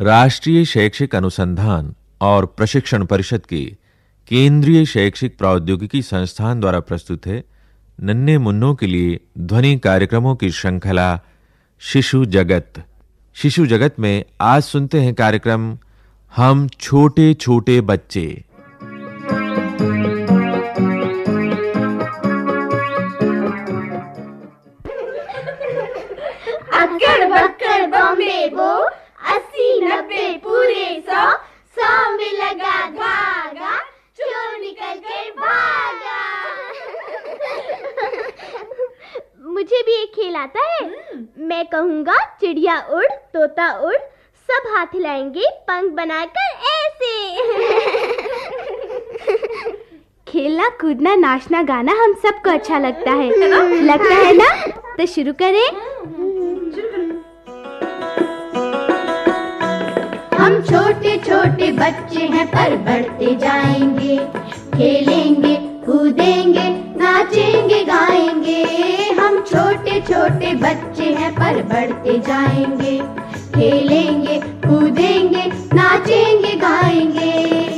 राष्ट्रीय शैक्षिक अनुसंधान और प्रशिक्षण परिषद के केंद्रीय शैक्षिक प्रौद्योगिकी संस्थान द्वारा प्रस्तुत है नन्हे मुन्नों के लिए ध्वनि कार्यक्रमों की श्रृंखला शिशु जगत। शिशु जगत में आज सुनते हैं कार्यक्रम, हम छोटे-छोटे बच्चे। अक्कड़ बक्कड़ बॉम्बे बो। नब्बे पूरे सौ सौ में लगा धागा चोर निकल कर भागा। मुझे भी एक खेल आता है। मैं कहूँगा चिड़िया उड़ तोता उड़ सब हाथ हिलाएँगे पंख बनाकर ऐसे। खेलना कूदना नाचना गाना हम सबको अच्छा लगता है। लगता है ना? तो शुरू करें। छोटे छोटे बच्चे हैं, पर बढ़ते जाएँगे। खेलेंगे, कूदेंगे, नाचेंगे, गाएँगे। हम छोटे छोटे बच्चे हैं, पर बढ़ते जाएँगे। खेलेंगे, कूदेंगे, नाचेंगे, गाएँगे।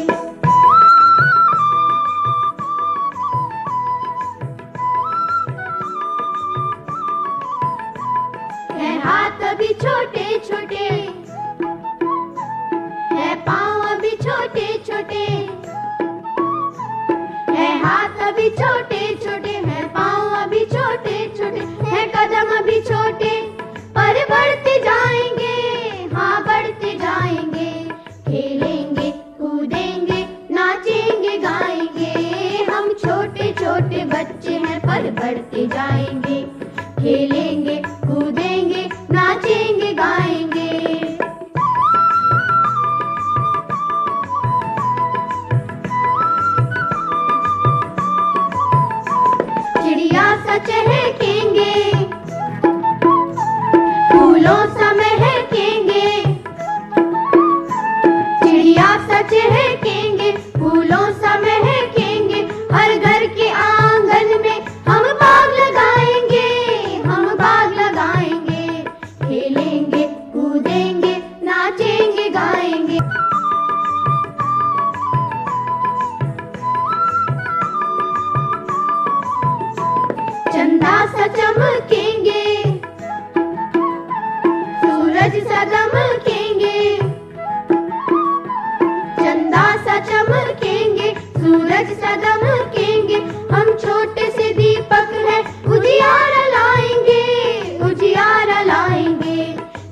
सा चमकेंगे। सूरज सा दमकेंगे। चंदा सा चमकेंगे। सूरज सा दमकेंगे। हम छोटे से दीपक हैं, उजियारा लाएँगे उजियारा लाएँगे।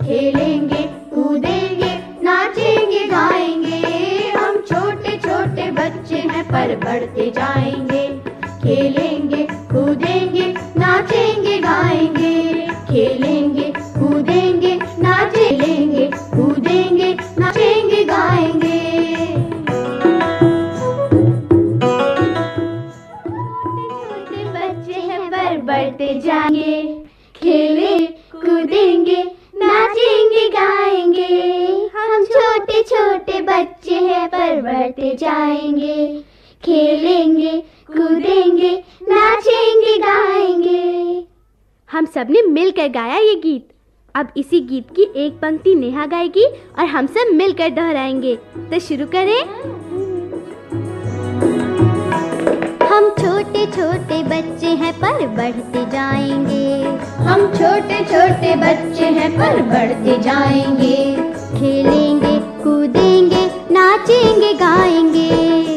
खेलेंगे, कूदेंगे, नाचेंगे, गाएँगे। हम छोटे छोटे बच्चे हैं, पर बढ़ते जाएँगे। खेलेंगे हैं बढ़ते जाएँगे खेलेंगे कूदेंगे नाचेंगे गाएँगे। हम सबने मिलकर गाया ये गीत। अब इसी गीत की एक पंक्ति नेहा गाएगी और हम सब मिलकर दोहराएँगे। तो शुरू करें। हम छोटे छोटे बच्चे हैं पर बढ़ते जाएँगे। हम छोटे छोटे बच्चे हैं पर बढ़ते जाएँगे। खेलेंगे कूदेंगे नाचेंगे गाएँगे।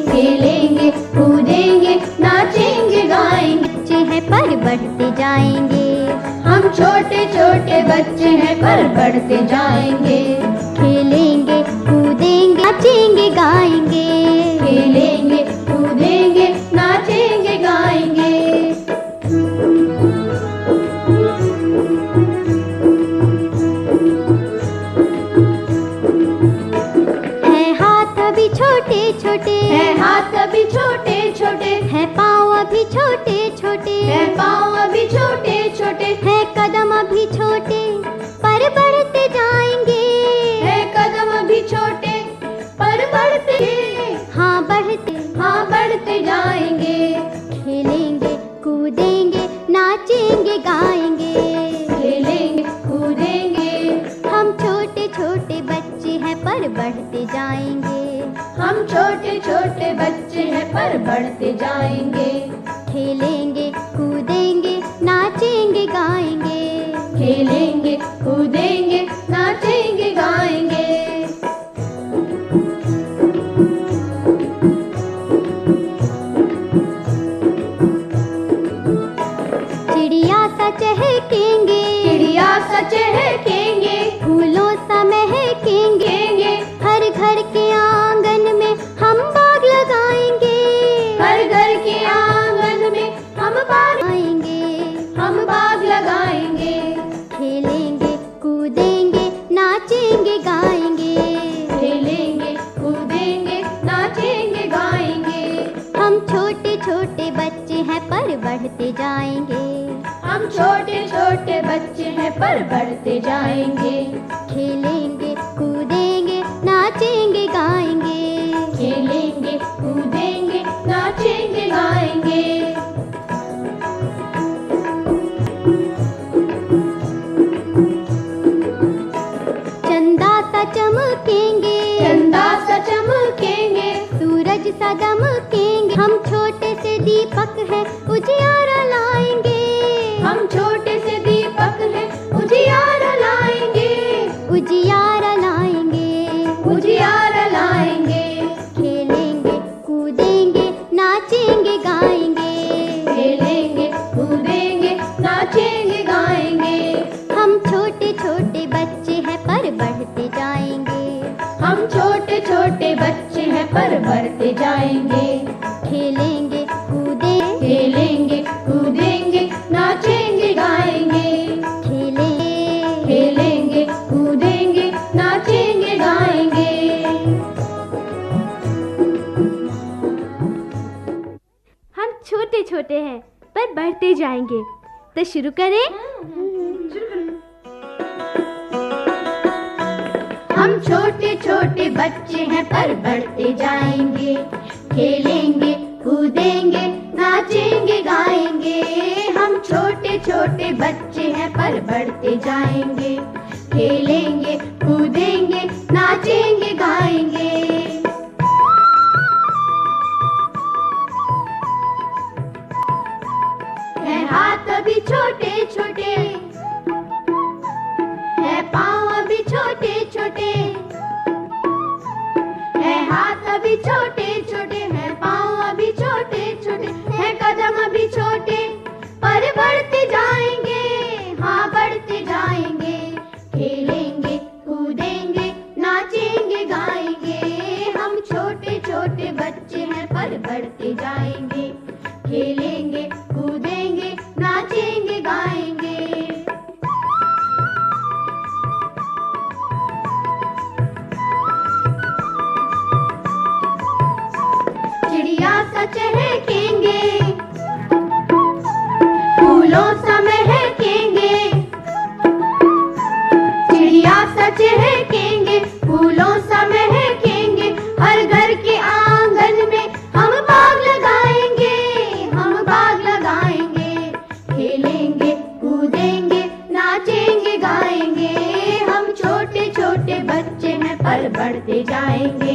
खेलेंगे कूदेंगे नाचेंगे गाएँगे। बच्चे हैं पर बढ़ते जाएँगे। हम छोटे छोटे बच्चे हैं पर बढ़ते जाएँगे। खेलेंगे कूदेंगे नाचेंगे गाएँगे। खेलेंगे हम छोटे छोटे बच्चे हैं पर बढ़ते जाएँगे। खेलेंगे कूदेंगे नाचेंगे गाएँगे। खेलेंगे कूदेंगे बढ़ते जाएँगे। हम छोटे छोटे बच्चे हैं पर बढ़ते जाएँगे। खेलेंगे कूदेंगे नाचेंगे गाएँगे। खेलेंगे कूदेंगे नाचेंगे गाएँगे। चंदा सा चमकेंगे। चंदा सा चमकेंगे। सूरज सा दमकेंगे। हम दीपक हैं उजियारा लाएँगे। हम छोटे से दीपक है उजियारा लाएँगे। उजियारा लाएँगे। उजियारा लाएँगे। खेलेंगे कूदेंगे नाचेंगे गाएँगे। खेलेंगे कूदेंगे नाचेंगे गाएँगे। हम छोटे छोटे बच्चे हैं पर बढ़ते जाएँगे। हम छोटे छोटे बच्चे हैं पर बढ़ते जाएँगे। खेलेंगे छोटे छोटे हैं, पर बढ़ते जाएँगे। तो शुरू करें। हम छोटे छोटे बच्चे हैं, पर बढ़ते जाएँगे। खेलेंगे, कूदेंगे, नाचेंगे, गाएँगे। हम छोटे छोटे बच्चे हैं, पर बढ़ते जाएँगे। खेलेंगे, कूदेंगे, नाचेंगे। फूलों फूलों हर घर के आँगन में हम बाग लगाएँगे। हम बाग लगाएँगे। खेलेंगे, कूदेंगे, नाचेंगे हम छोटे छोटे बच्चे बढ़ते जाएँगे।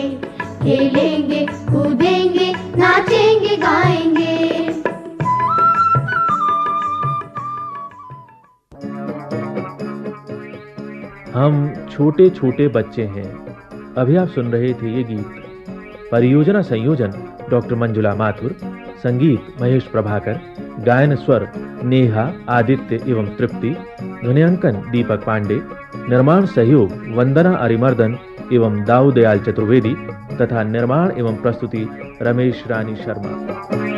हम छोटे छोटे बच्चे हैं। अभी आप सुन रहे थे ये गीत। परियोजना संयोजन, डॉक्टर मंजुला माथुर, संगीत महेश प्रभाकर, गायन स्वर नेहा, आदित्य एवं तृप्ति ध्वनियांकन दीपक पांडे, निर्माण सहयोग वंदना अरिमर्दन एवं दाऊ दयाल चतुर्वेदी, तथा निर्माण एवं प्रस्तुति रमेश रानी शर्मा।